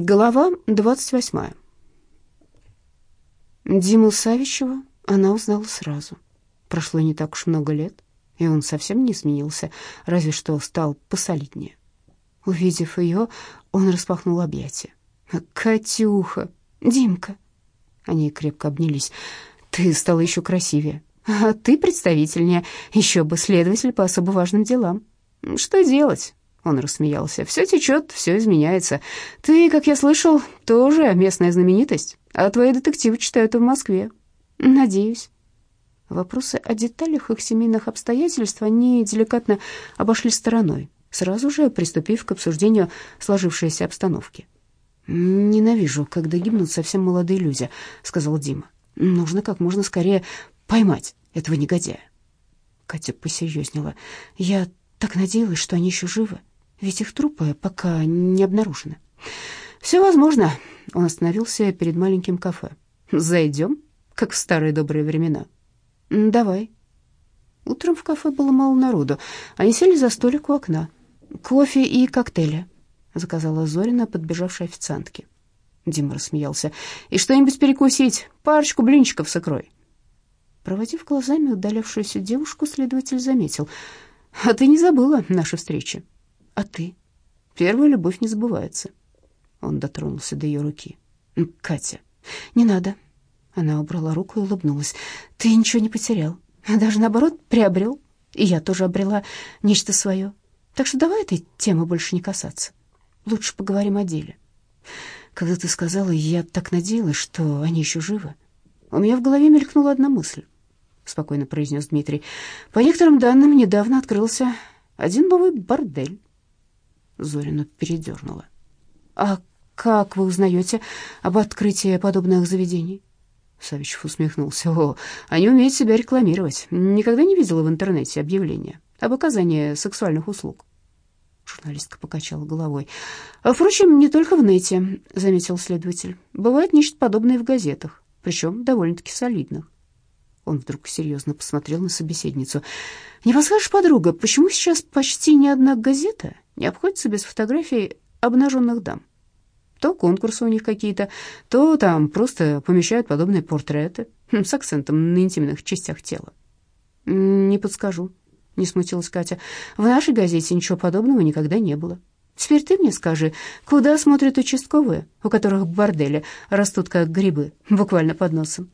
Глава 28. Диму Савичева она узнала сразу. Прошло не так уж много лет, и он совсем не изменился, разве что стал посолиднее. Увидев ее, он распахнул объятия. «Катюха! Димка!» Они крепко обнялись. «Ты стала еще красивее, а ты представительнее, еще бы следователь по особо важным делам. Что делать? Он рассмеялся. «Все течет, все изменяется. Ты, как я слышал, тоже местная знаменитость, а твои детективы читают в Москве. Надеюсь». Вопросы о деталях их семейных обстоятельств они деликатно обошли стороной, сразу же приступив к обсуждению сложившейся обстановки. «Ненавижу, когда гибнут совсем молодые люди», — сказал Дима. «Нужно как можно скорее поймать этого негодяя». Катя посерьезнела. «Я так надеялась, что они еще живы. Ведь их трупы пока не обнаружены. Все возможно. Он остановился перед маленьким кафе. Зайдем, как в старые добрые времена. Давай. Утром в кафе было мало народу. Они сели за столик у окна. Кофе и коктейли, заказала Зорина, подбежавшая официантке. Дима рассмеялся. «И что-нибудь перекусить? Парочку блинчиков с икрой». Проводив глазами удалявшуюся девушку, следователь заметил. «А ты не забыла наши встречи?» А ты? Первая любовь не забывается. Он дотронулся до ее руки. Катя, не надо. Она убрала руку и улыбнулась. Ты ничего не потерял, даже наоборот приобрел. И я тоже обрела нечто свое. Так что давай этой темы больше не касаться. Лучше поговорим о деле. Когда ты сказала, я так надеялась, что они еще живы. У меня в голове мелькнула одна мысль, спокойно произнес Дмитрий. По некоторым данным, недавно открылся один новый бордель. Зорину передернула. «А как вы узнаете об открытии подобных заведений?» Савичев усмехнулся. «О, они умеют себя рекламировать. Никогда не видела в интернете объявления об оказании сексуальных услуг». Журналистка покачала головой. «А, «Впрочем, не только в нете», — заметил следователь. «Бывает нечто подобное в газетах, причем довольно-таки солидных». Он вдруг серьезно посмотрел на собеседницу. «Не подскажешь, подруга, почему сейчас почти ни одна газета не обходится без фотографий обнаженных дам. То конкурсы у них какие-то, то там просто помещают подобные портреты хм, с акцентом на интимных частях тела. «Не подскажу», — не смутилась Катя. «В нашей газете ничего подобного никогда не было. Теперь ты мне скажи, куда смотрят участковые, у которых в борделе растут как грибы, буквально под носом?»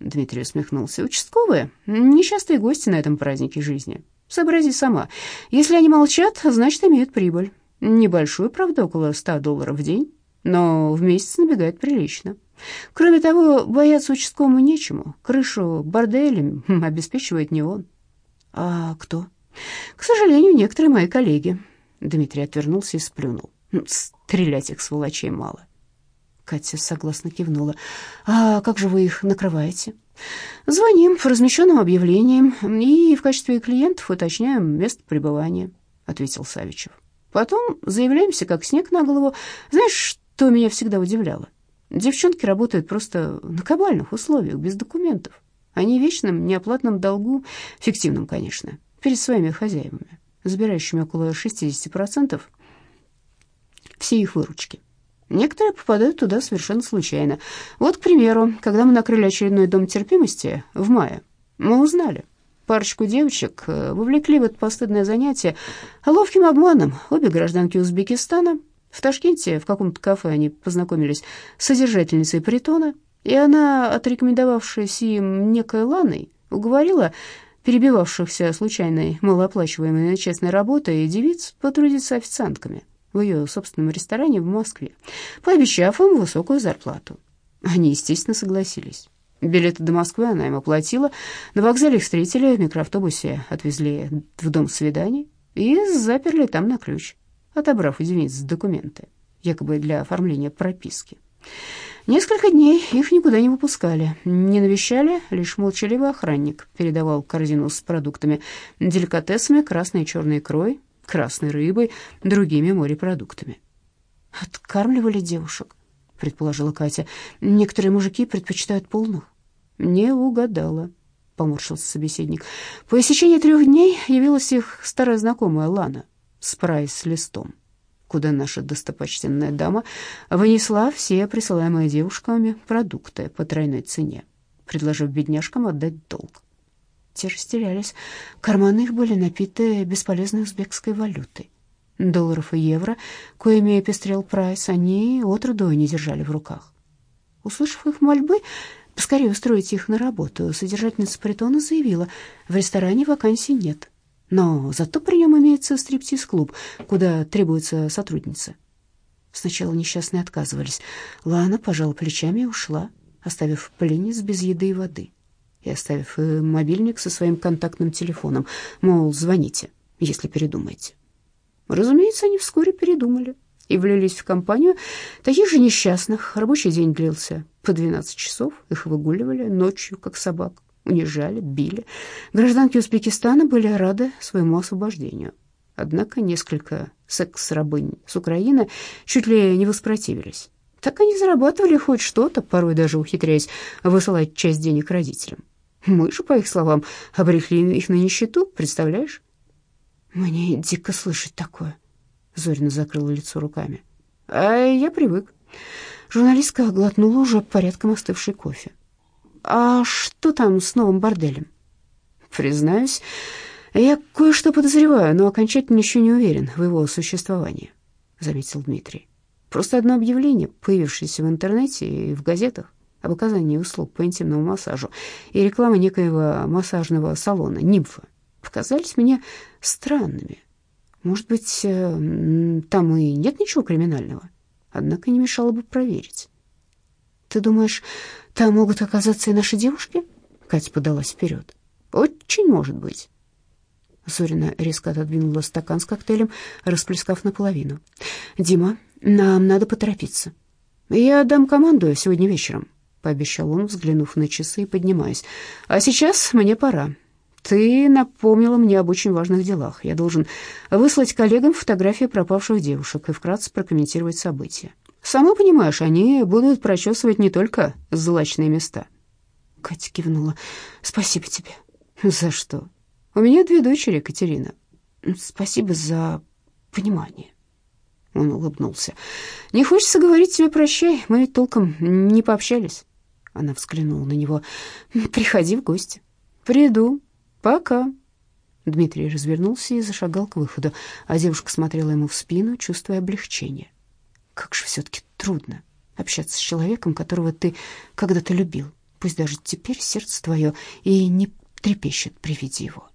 Дмитрий усмехнулся. «Участковые — несчастные гости на этом празднике жизни. Сообрази сама. Если они молчат, значит, имеют прибыль. Небольшую, правда, около ста долларов в день, но в месяц набегает прилично. Кроме того, бояться участковому нечему. Крышу борделем обеспечивает не он. А кто? К сожалению, некоторые мои коллеги. Дмитрий отвернулся и сплюнул. Стрелять их сволочей мало. Катя согласно кивнула. А как же вы их накрываете? Звоним по размещенным объявлениям и в качестве клиентов уточняем место пребывания, ответил Савичев. Потом заявляемся, как снег на голову. Знаешь, что меня всегда удивляло? Девчонки работают просто на кабальных условиях, без документов. Они в вечном неоплатном долгу, фиктивном, конечно, перед своими хозяевами, забирающими около 60% всей их выручки. Некоторые попадают туда совершенно случайно. Вот, к примеру, когда мы накрыли очередной дом терпимости в мае, мы узнали. Парочку девочек э, вовлекли в это постыдное занятие ловким обманом. Обе гражданки Узбекистана. В Ташкенте в каком-то кафе они познакомились с содержательницей притона, и она, отрекомендовавшись им некой Ланой, уговорила перебивавшихся случайной малооплачиваемой честной работой девиц потрудиться официантками в ее собственном ресторане в Москве, пообещав им высокую зарплату. Они, естественно, согласились. Билеты до Москвы она им оплатила. На вокзале их встретили, в микроавтобусе отвезли в дом свиданий и заперли там на ключ, отобрав у девиц документы, якобы для оформления прописки. Несколько дней их никуда не выпускали, не навещали, лишь молчаливый охранник передавал корзину с продуктами, деликатесами, красной и черной икрой, красной рыбой, другими морепродуктами. «Откармливали девушек», — предположила Катя. «Некоторые мужики предпочитают полных». «Не угадала», — поморщился собеседник. По истечении трех дней явилась их старая знакомая Лана с прайс-листом. куда наша достопочтенная дама вынесла все присылаемые девушками продукты по тройной цене, предложив бедняжкам отдать долг. Те растерялись. Карманы их были напиты бесполезной узбекской валютой. Долларов и евро, коими пестрел прайс, они отроду не держали в руках. Услышав их мольбы, поскорее устроить их на работу, содержательница притона заявила, в ресторане вакансий нет. Но зато при нем имеется стриптиз-клуб, куда требуется сотрудница. Сначала несчастные отказывались. Лана пожала плечами и ушла, оставив пленниц без еды и воды и оставив э, мобильник со своим контактным телефоном, мол, звоните, если передумаете. Разумеется, они вскоре передумали и влились в компанию таких же несчастных. Рабочий день длился по 12 часов, их выгуливали ночью, как собак, унижали, били. Гражданки Узбекистана были рады своему освобождению. Однако несколько секс-рабынь с Украины чуть ли не воспротивились. Так они зарабатывали хоть что-то, порой даже ухитряясь высылать часть денег родителям. Мы же, по их словам, обрекли их на нищету, представляешь? Мне дико слышать такое. Зорина закрыла лицо руками. А я привык. Журналистка глотнула уже порядком остывший кофе. А что там с новым борделем? Признаюсь, я кое-что подозреваю, но окончательно еще не уверен в его существовании, заметил Дмитрий. Просто одно объявление, появившееся в интернете и в газетах, об оказании услуг по интимному массажу и реклама некоего массажного салона «Нимфа» показались мне странными. Может быть, э, там и нет ничего криминального, однако не мешало бы проверить. «Ты думаешь, там могут оказаться и наши девушки?» Катя подалась вперед. «Очень может быть». Зорина резко отодвинула стакан с коктейлем, расплескав наполовину. «Дима, нам надо поторопиться. Я дам команду сегодня вечером пообещал он, взглянув на часы и поднимаясь. «А сейчас мне пора. Ты напомнила мне об очень важных делах. Я должен выслать коллегам фотографии пропавших девушек и вкратце прокомментировать события. Сама понимаешь, они будут прочесывать не только злачные места». Катя кивнула. «Спасибо тебе». «За что?» «У меня две дочери, Катерина. Спасибо за понимание». Он улыбнулся. «Не хочется говорить тебе прощай, мы ведь толком не пообщались». Она взглянула на него. «Приходи в гости». «Приду. Пока». Дмитрий развернулся и зашагал к выходу, а девушка смотрела ему в спину, чувствуя облегчение. «Как же все-таки трудно общаться с человеком, которого ты когда-то любил, пусть даже теперь сердце твое и не трепещет при виде его».